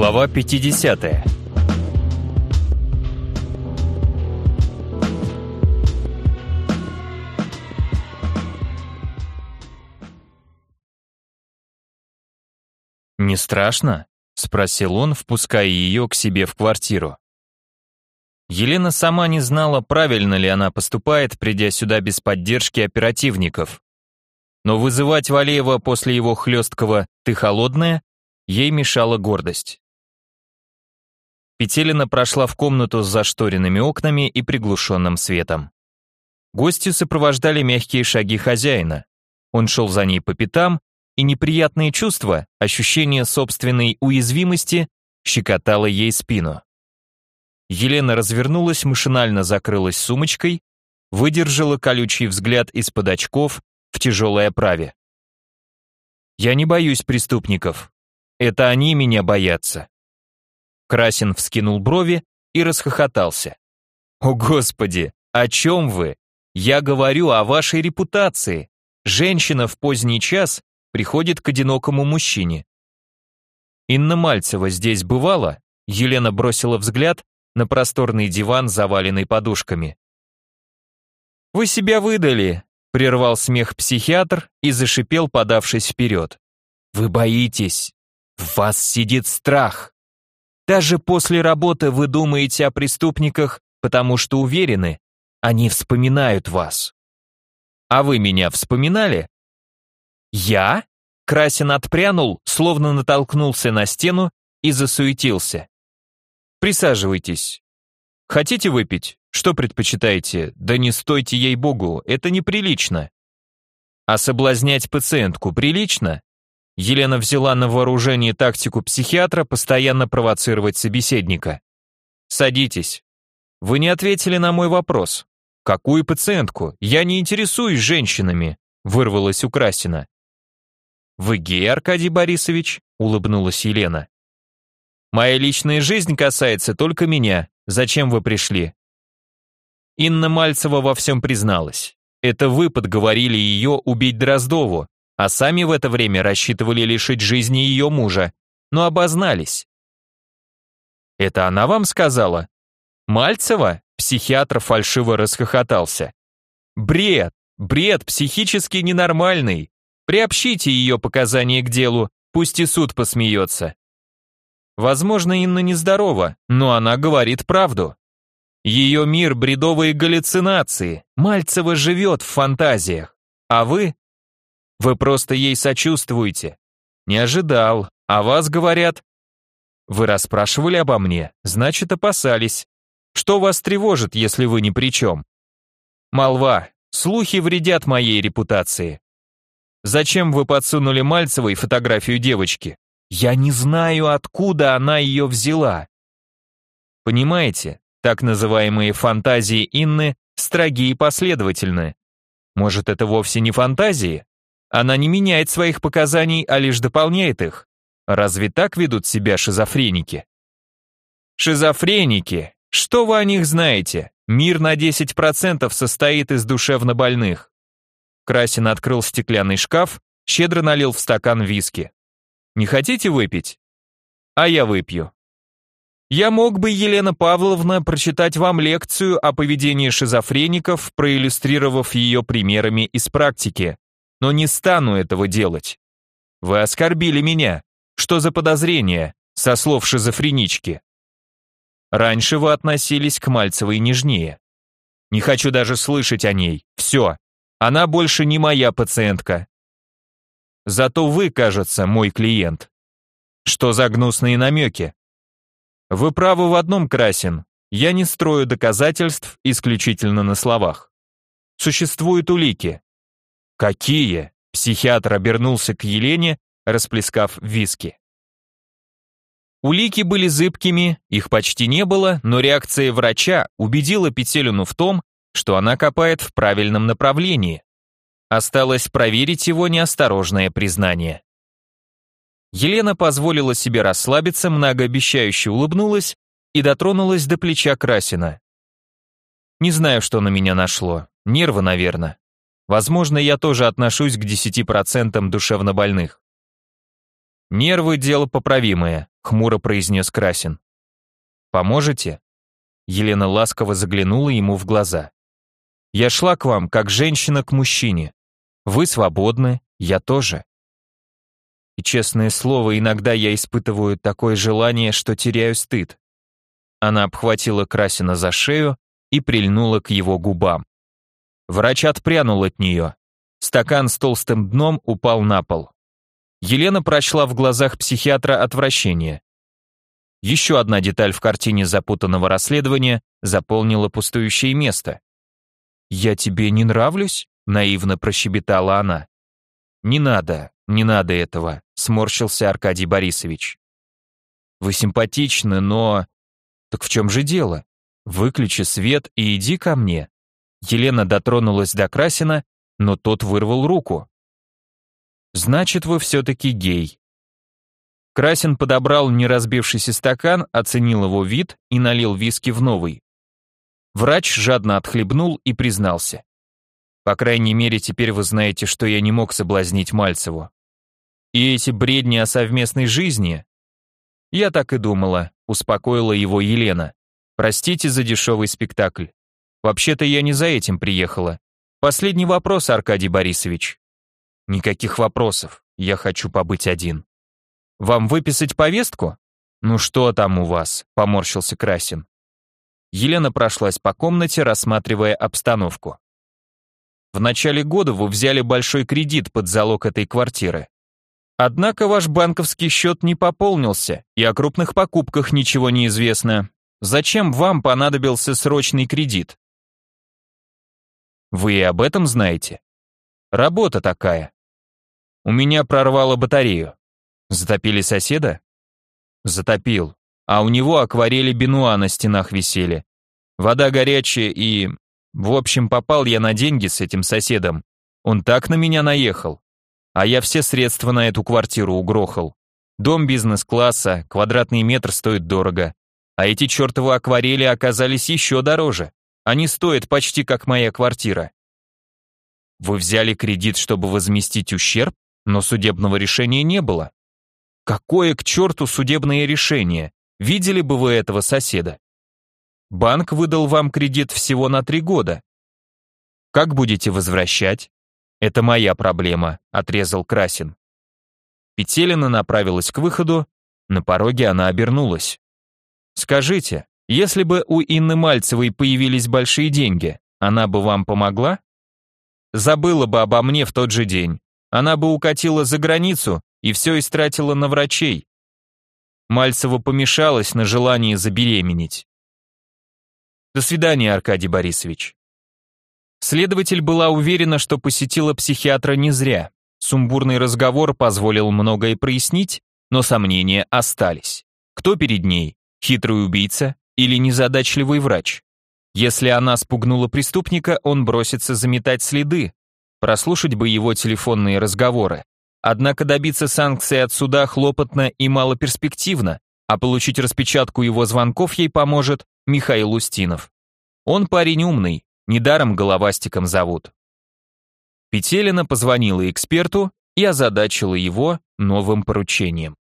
Глава 50. «Не страшно?» — спросил он, впуская ее к себе в квартиру. Елена сама не знала, правильно ли она поступает, придя сюда без поддержки оперативников. Но вызывать Валеева после его хлесткого «ты холодная» ей мешала гордость. Петелина прошла в комнату с зашторенными окнами и приглушенным светом. Гостью сопровождали мягкие шаги хозяина. Он шел за ней по пятам, и неприятные чувства, ощущение собственной уязвимости, щекотало ей спину. Елена развернулась, машинально закрылась сумочкой, выдержала колючий взгляд из-под очков в тяжелой оправе. «Я не боюсь преступников. Это они меня боятся». Красин вскинул брови и расхохотался. «О, Господи, о чем вы? Я говорю о вашей репутации. Женщина в поздний час приходит к одинокому мужчине. Инна Мальцева здесь бывала? Елена бросила взгляд на просторный диван, заваленный подушками. «Вы себя выдали», — прервал смех психиатр и зашипел, подавшись вперед. «Вы боитесь. В вас сидит страх. Даже после работы вы думаете о преступниках, потому что уверены, они вспоминают вас. А вы меня вспоминали? Я? Красин отпрянул, словно натолкнулся на стену и засуетился. Присаживайтесь. Хотите выпить? Что предпочитаете? Да не стойте ей-богу, это неприлично. А соблазнять пациентку прилично? Елена взяла на вооружение тактику психиатра постоянно провоцировать собеседника. Садитесь. Вы не ответили на мой вопрос. Какую пациентку? Я не интересуюсь женщинами, вырвалась у Красина. Вы гей, Аркадий Борисович? улыбнулась Елена. Моя личная жизнь касается только меня. Зачем вы пришли?» Инна Мальцева во всем призналась. Это вы подговорили ее убить Дроздову, а сами в это время рассчитывали лишить жизни ее мужа, но обознались. «Это она вам сказала?» «Мальцева?» Психиатр фальшиво расхохотался. «Бред! Бред психически ненормальный! Приобщите ее показания к делу, пусть и суд посмеется. Возможно, Инна нездорова, но она говорит правду. Ее мир — бредовые галлюцинации. Мальцева живет в фантазиях. А вы? Вы просто ей сочувствуете. Не ожидал. А вас говорят... Вы расспрашивали обо мне, значит, опасались. Что вас тревожит, если вы ни при чем? Молва. Слухи вредят моей репутации. Зачем вы подсунули Мальцевой фотографию девочки? Я не знаю, откуда она ее взяла. Понимаете, так называемые фантазии Инны строги и последовательны. Может, это вовсе не фантазии? Она не меняет своих показаний, а лишь дополняет их. Разве так ведут себя шизофреники? Шизофреники! Что вы о них знаете? Мир на 10% состоит из душевнобольных. Красин открыл стеклянный шкаф, щедро налил в стакан виски. Не хотите выпить? А я выпью. Я мог бы, Елена Павловна, прочитать вам лекцию о поведении шизофреников, проиллюстрировав ее примерами из практики, но не стану этого делать. Вы оскорбили меня. Что за подозрение, со слов шизофренички? Раньше вы относились к Мальцевой нежнее. Не хочу даже слышать о ней. Все. Она больше не моя пациентка. Зато вы, кажется, мой клиент. Что за гнусные намеки? Вы правы в одном, Красин. Я не строю доказательств исключительно на словах. Существуют улики. Какие? Психиатр обернулся к Елене, расплескав виски. Улики были зыбкими, их почти не было, но реакция врача убедила Петелину в том, что она копает в правильном направлении. Осталось проверить его неосторожное признание. Елена позволила себе расслабиться, многообещающе улыбнулась и дотронулась до плеча Красина. Не знаю, что на меня нашло. Нервы, наверное. Возможно, я тоже отношусь к 10% душевнобольных. Нервы – дело поправимое, хмуро произнес Красин. Поможете? Елена ласково заглянула ему в глаза. Я шла к вам, как женщина к мужчине. Вы свободны, я тоже. И честное слово, иногда я испытываю такое желание, что теряю стыд. Она обхватила Красина за шею и прильнула к его губам. Врач отпрянул от нее. Стакан с толстым дном упал на пол. Елена прочла в глазах психиатра отвращение. Еще одна деталь в картине запутанного расследования заполнила пустующее место. «Я тебе не нравлюсь?» — наивно прощебетала она. «Не надо, не надо этого», — сморщился Аркадий Борисович. «Вы симпатичны, но...» «Так в чем же дело? Выключи свет и иди ко мне». Елена дотронулась до Красина, но тот вырвал руку. Значит, вы все-таки гей. Красин подобрал неразбившийся стакан, оценил его вид и налил виски в новый. Врач жадно отхлебнул и признался. По крайней мере, теперь вы знаете, что я не мог соблазнить Мальцеву. И эти бредни о совместной жизни... Я так и думала, успокоила его Елена. Простите за дешевый спектакль. Вообще-то я не за этим приехала. Последний вопрос, Аркадий Борисович. Никаких вопросов. Я хочу побыть один. Вам выписать повестку? Ну что там у вас? Поморщился Красин. Елена прошлась по комнате, рассматривая обстановку. В начале года вы взяли большой кредит под залог этой квартиры. Однако ваш банковский счет не пополнился, и о крупных покупках ничего не известно. Зачем вам понадобился срочный кредит? Вы и об этом знаете? Работа такая. У меня прорвало батарею. Затопили соседа? Затопил. А у него акварели Бенуа на стенах висели. Вода горячая и... В общем, попал я на деньги с этим соседом. Он так на меня наехал. А я все средства на эту квартиру угрохал. Дом бизнес-класса, квадратный метр стоит дорого. А эти чертовы акварели оказались еще дороже. Они стоят почти как моя квартира. Вы взяли кредит, чтобы возместить ущерб? Но судебного решения не было. Какое к черту судебное решение? Видели бы вы этого соседа? Банк выдал вам кредит всего на три года. Как будете возвращать? Это моя проблема, отрезал Красин. Петелина направилась к выходу, на пороге она обернулась. Скажите, если бы у Инны Мальцевой появились большие деньги, она бы вам помогла? Забыла бы обо мне в тот же день. Она бы укатила за границу и все истратила на врачей. Мальцева помешалась на желании забеременеть. До свидания, Аркадий Борисович. Следователь была уверена, что посетила психиатра не зря. Сумбурный разговор позволил многое прояснить, но сомнения остались. Кто перед ней? Хитрый убийца или незадачливый врач? Если она спугнула преступника, он бросится заметать следы, прослушать бы его телефонные разговоры. Однако добиться санкции от суда хлопотно и малоперспективно, а получить распечатку его звонков ей поможет Михаил Устинов. Он парень умный, недаром головастиком зовут. Петелина позвонила эксперту и озадачила его новым поручением.